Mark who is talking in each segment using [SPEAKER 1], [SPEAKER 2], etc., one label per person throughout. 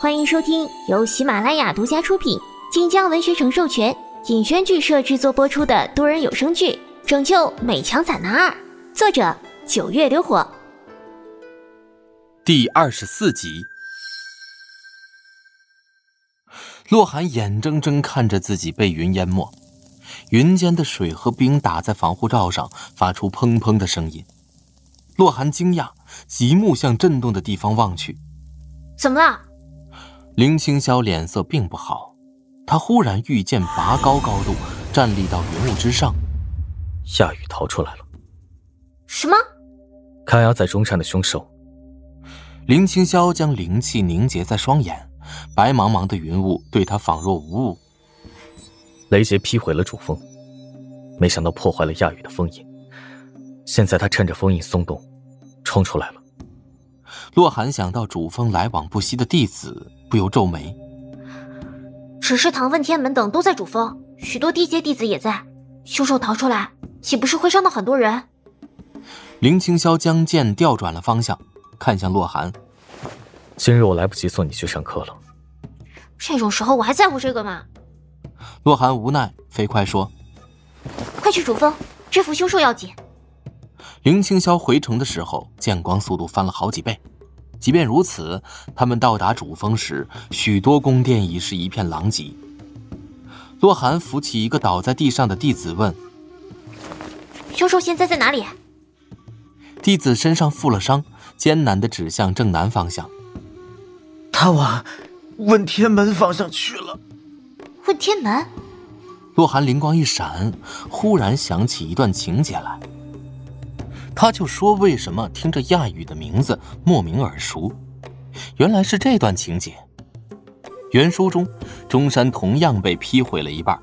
[SPEAKER 1] 欢迎收听由喜马拉雅独家出品、晋江文学城授权、尹轩剧社制作播出的多人有声剧《拯救美强惨男二》，作者九月流火，
[SPEAKER 2] 第二十四集。洛寒眼睁睁看着自己被云淹没，云间的水和冰打在防护罩上，发出砰砰的声音。洛寒惊讶，极目向震动的地方望去，
[SPEAKER 1] 怎么了？
[SPEAKER 2] 林青霄脸色并不好，他忽然御剑拔高高度，站立到云雾之上。
[SPEAKER 3] 夏雨逃出来了。
[SPEAKER 1] 什么？
[SPEAKER 3] 看押在中山的凶手。
[SPEAKER 2] 林青霄将灵气凝结在双眼，白茫茫的云雾对他仿若无物。
[SPEAKER 3] 雷劫劈毁了主峰，没想到破坏了亚雨的封印。现在他趁着封印松动，冲出来了。
[SPEAKER 2] 洛寒想到主峰来往不息的弟子。不由皱眉。
[SPEAKER 1] 只是唐问天门等都在主峰，许多低阶弟子也在。凶手逃出来，岂不是会伤到很多人？
[SPEAKER 2] 林青霄将剑调转了方向，看向洛寒。
[SPEAKER 3] 今日我来不及送你去上课了。
[SPEAKER 1] 这种时候我还在乎这个吗？
[SPEAKER 2] 洛寒无奈，飞快说：“
[SPEAKER 1] 快去主峰，制服凶兽要紧。”
[SPEAKER 2] 林青霄回城的时候，剑光速度翻了好几倍。即便如此，他们到达主峰时，许多宫殿已是一片狼藉。洛寒扶起一个倒在地上的弟子，问：“
[SPEAKER 1] 凶手现在在哪里？”
[SPEAKER 2] 弟子身上负了伤，艰难地指向正南方向：“
[SPEAKER 4] 他往问天门方向去了。”
[SPEAKER 1] 问天门？
[SPEAKER 2] 洛寒灵光一闪，忽然想起一段情节来。他就说：“为什么听着亚宇的名字莫名耳熟？原来是这段情节。原书中，中山同样被劈毁了一半，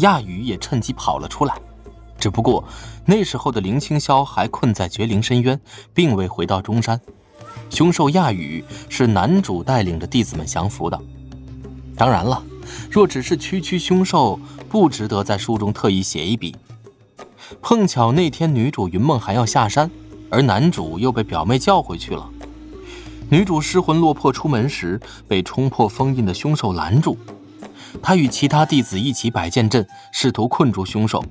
[SPEAKER 2] 亚宇也趁机跑了出来。只不过那时候的林青霄还困在绝灵深渊，并未回到中山。凶兽亚宇是男主带领着弟子们降服的。当然了，若只是区区凶兽，不值得在书中特意写一笔。”碰巧那天女主云梦还要下山，而男主又被表妹叫回去了。女主失魂落魄出门时，被冲破封印的凶兽拦住。她与其他弟子一起摆剑阵，试图困住凶兽，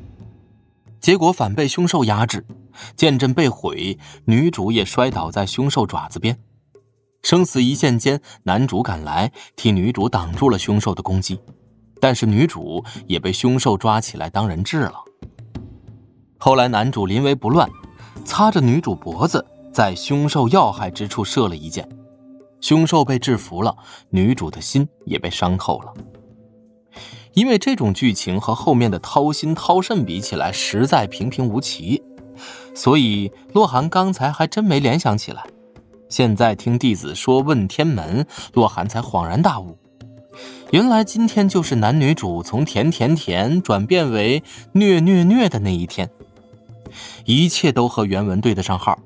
[SPEAKER 2] 结果反被凶兽压制，剑阵被毁，女主也摔倒在凶兽爪子边。生死一线间，男主赶来替女主挡住了凶兽的攻击，但是女主也被凶兽抓起来当人质了。后来，男主临危不乱，擦着女主脖子，在凶兽要害之处射了一箭，凶兽被制服了，女主的心也被伤透了。因为这种剧情和后面的掏心掏肾比起来，实在平平无奇，所以洛寒刚才还真没联想起来。现在听弟子说问天门，洛寒才恍然大悟。原来今天就是男女主从甜甜甜转变为虐虐虐的那一天。一切都和原文对得上号。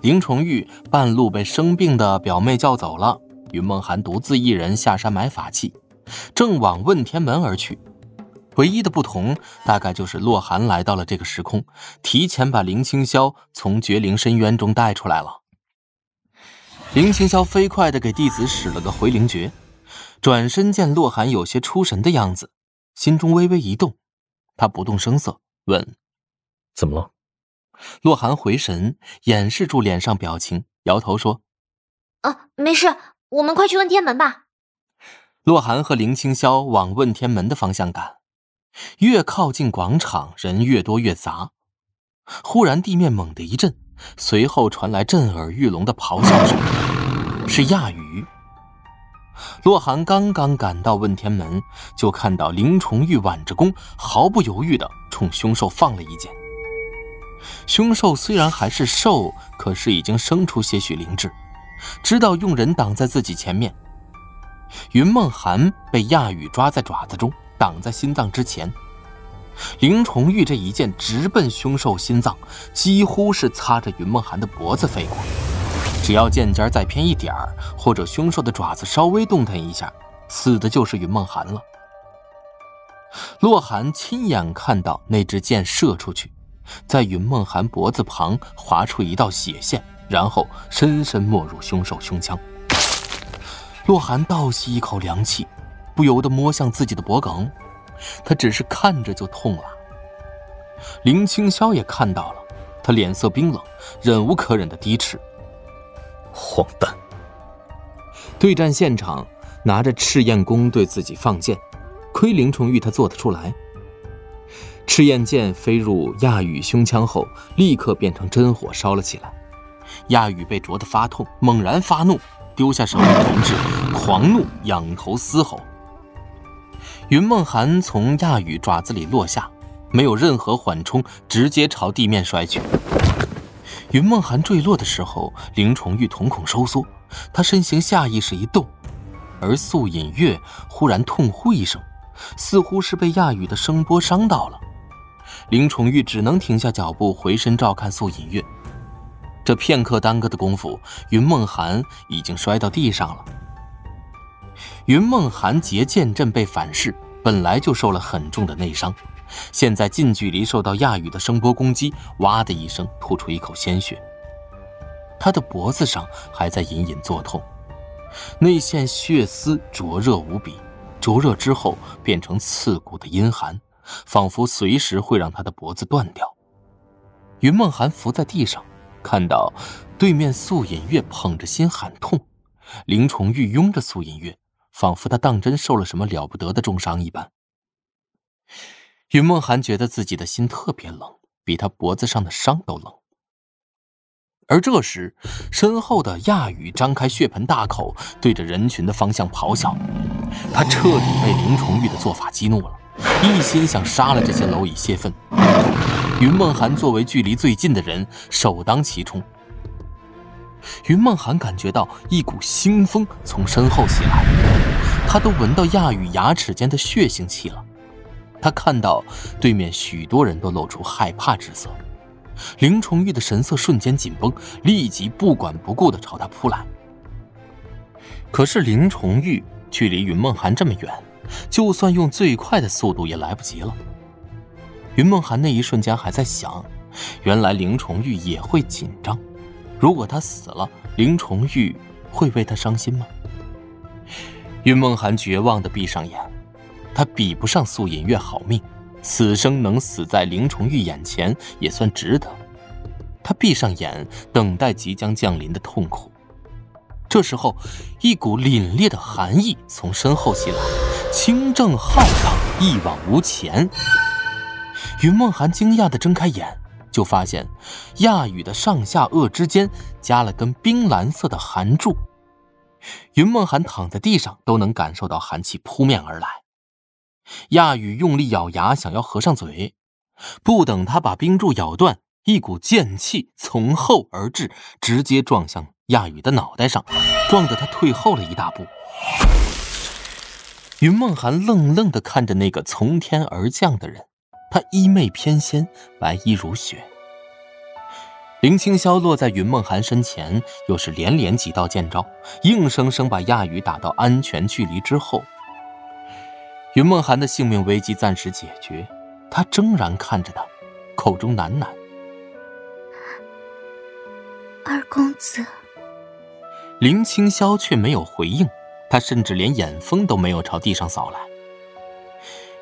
[SPEAKER 2] 林重玉半路被生病的表妹叫走了，云梦寒独自一人下山买法器，正往问天门而去。唯一的不同，大概就是洛寒来到了这个时空，提前把林青霄从绝灵深渊中带出来了。林青霄飞快地给弟子使了个回灵诀，转身见洛寒有些出神的样子，心中微微一动。他不动声色问：“
[SPEAKER 3] 怎么了？”
[SPEAKER 2] 洛寒回神，掩饰住脸上表情，摇头说：“
[SPEAKER 1] 啊，没事，我们快去问天门吧。”
[SPEAKER 2] 洛寒和林清霄往问天门的方向赶，越靠近广场，人越多越杂。忽然地面猛地一震，随后传来震耳欲聋的咆哮声，是亚鱼。洛寒刚刚赶到问天门，就看到林崇玉挽着弓，毫不犹豫地冲凶兽放了一箭。凶兽虽然还是兽，可是已经生出些许灵智，知道用人挡在自己前面。云梦寒被亚羽抓在爪子中，挡在心脏之前。林重玉这一剑直奔凶兽心脏，几乎是擦着云梦寒的脖子飞过。只要剑尖再偏一点儿，或者凶兽的爪子稍微动弹一下，死的就是云梦寒了。洛寒亲眼看到那支箭射出去。在云梦寒脖子旁划出一道血线，然后深深没入凶兽胸腔。洛寒倒吸一口凉气，不由得摸向自己的脖颈，他只是看着就痛了。林青霄也看到了，他脸色冰冷，忍无可忍的低斥：“
[SPEAKER 3] 荒诞！”
[SPEAKER 2] 对战现场，拿着赤焰弓对自己放箭，亏林崇玉他做得出来。赤焰剑飞入亚宇胸腔后，立刻变成真火烧了起来。亚宇被灼得发痛，猛然发怒，丢下手里的铜质，狂怒，仰头嘶吼。云梦寒从亚宇爪子里落下，没有任何缓冲，直接朝地面摔去。云梦寒坠落的时候，林崇玉瞳孔收缩。他身形下意识一动，而素隐月忽然痛呼一声，似乎是被亚羽的声波伤到了。林崇玉只能停下脚步，回身照看素隐月。这片刻耽搁的功夫，云梦寒已经摔到地上了。云梦寒结剑阵被反噬，本来就受了很重的内伤，现在近距离受到亚羽的声波攻击，哇的一声吐出一口鲜血。他的脖子上还在隐隐作痛，那线血丝灼热无比，灼热之后变成刺骨的阴寒，仿佛随时会让他的脖子断掉。云梦寒伏在地上，看到对面素隐月捧着心喊痛，林崇玉拥着素隐月，仿佛他当真受了什么了不得的重伤一般。云梦寒觉得自己的心特别冷，比他脖子上的伤都冷。而这时，身后的亚羽张开血盆大口，对着人群的方向咆哮。他彻底被林崇玉的做法激怒了，一心想杀了这些蝼蚁泄愤。云梦寒作为距离最近的人，首当其冲。云梦寒感觉到一股腥风从身后袭来，他都闻到亚羽牙齿间的血腥气了。他看到对面许多人都露出害怕之色。林崇玉的神色瞬间紧绷，立即不管不顾地朝他扑来。可是林崇玉距离云梦寒这么远，就算用最快的速度也来不及了。云梦寒那一瞬间还在想，原来林崇玉也会紧张。如果他死了，林崇玉会为他伤心吗？云梦寒绝望地闭上眼，他比不上素隐月好命。此生能死在林崇玉眼前也算值得。他闭上眼，等待即将降临的痛苦。这时候，一股凛冽的寒意从身后袭来，清正浩荡，一往无前。云梦寒惊讶地睁开眼，就发现亚羽的上下颚之间加了根冰蓝色的寒柱。云梦寒躺在地上，都能感受到寒气扑面而来。亚羽用力咬牙，想要合上嘴，不等他把冰柱咬断，一股剑气从后而至，直接撞向亚羽的脑袋上，撞得他退后了一大步。云梦寒愣愣地看着那个从天而降的人，他衣袂翩跹，白衣如雪。林青霄落在云梦寒身前，又是连连几道剑招，硬生生把亚羽打到安全距离之后。云梦寒的性命危机暂时解决，他怔然看着他，口中喃喃：“
[SPEAKER 1] 二公子。”
[SPEAKER 2] 林青霄却没有回应，他甚至连眼风都没有朝地上扫来。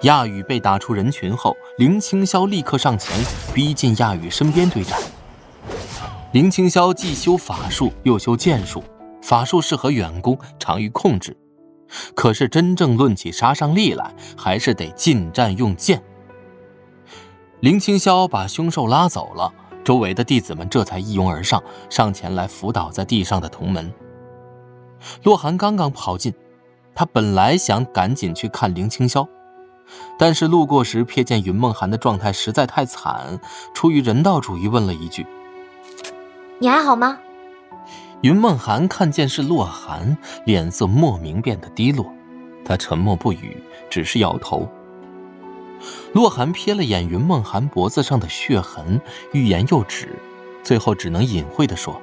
[SPEAKER 2] 亚宇被打出人群后，林青霄立刻上前，逼近亚宇身边对战。林青霄既修法术又修剑术，法术适合远攻，长于控制。可是真正论起杀伤力来，还是得近战用剑。林青霄把凶兽拉走了，周围的弟子们这才一拥而上，上前来扶倒在地上的同门。洛寒刚刚跑进，他本来想赶紧去看林清霄，但是路过时瞥见云梦寒的状态实在太惨，出于人道主义问了一句：“
[SPEAKER 1] 你还好吗？”
[SPEAKER 2] 云梦寒看见是洛寒，脸色莫名变得低落。他沉默不语，只是摇头。洛寒瞥了眼云梦寒脖子上的血痕，欲言又止，最后只能隐晦地说：“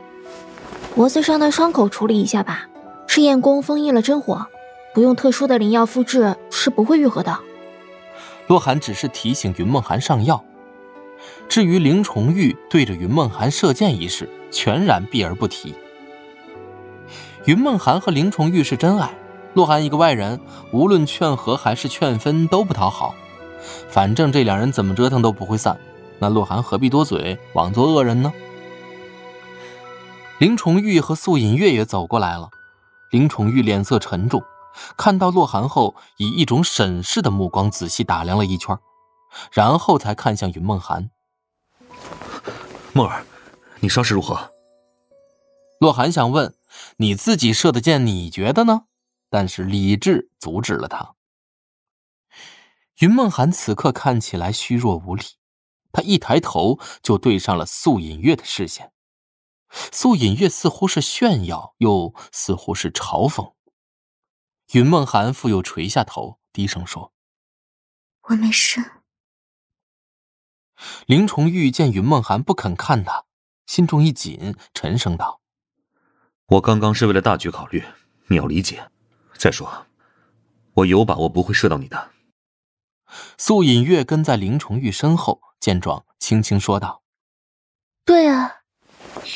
[SPEAKER 1] 脖子上的伤口处理一下吧，赤焰宫封印了真火，不用特殊的灵药复制是不会愈合的。”
[SPEAKER 2] 洛寒只是提醒云梦寒上药。至于林崇玉对着云梦寒射箭一事，全然避而不提。云梦涵和林重玉是真爱，洛寒一个外人，无论劝和还是劝分都不讨好。反正这两人怎么折腾都不会散，那洛寒何必多嘴，枉做恶人呢？林重玉和素隐月也走过来了，林宠玉脸色沉重，看到洛寒后，以一种审视的目光仔细打量了一圈，然后才看向云梦寒。
[SPEAKER 3] 梦儿，你伤势如何？
[SPEAKER 2] 洛寒想问你自己射的箭，你觉得呢？但是理智阻止了他。云梦寒此刻看起来虚弱无力，他一抬头就对上了素隐月的视线。素隐月似乎是炫耀，又似乎是嘲讽。云梦寒复又垂下头，低声说：“
[SPEAKER 1] 我没事。”
[SPEAKER 2] 林崇玉见云梦寒不肯看他，心中一紧，沉声道：“
[SPEAKER 3] 我刚刚是为了大局考虑，你要理解。再说，我有把握不会射到你的。”
[SPEAKER 2] 素隐月跟在林崇玉身后，见状，轻轻说道：“
[SPEAKER 1] 对啊，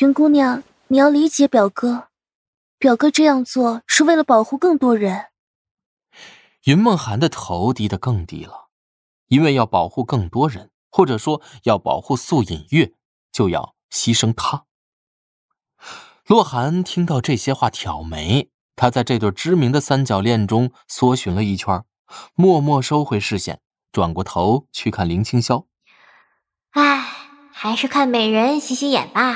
[SPEAKER 1] 云姑娘，你要理解表哥。表哥这样做是为了保护更多人。”
[SPEAKER 2] 云梦涵的头低得更低了，因为要保护更多人，或者说要保护素隐月，就要牺牲他。洛寒听到这些话，挑眉。他在这对知名的三角恋中搜寻了一圈，默默收回视线。转过头去看林青霄，
[SPEAKER 1] 唉，还是看美人洗洗眼吧。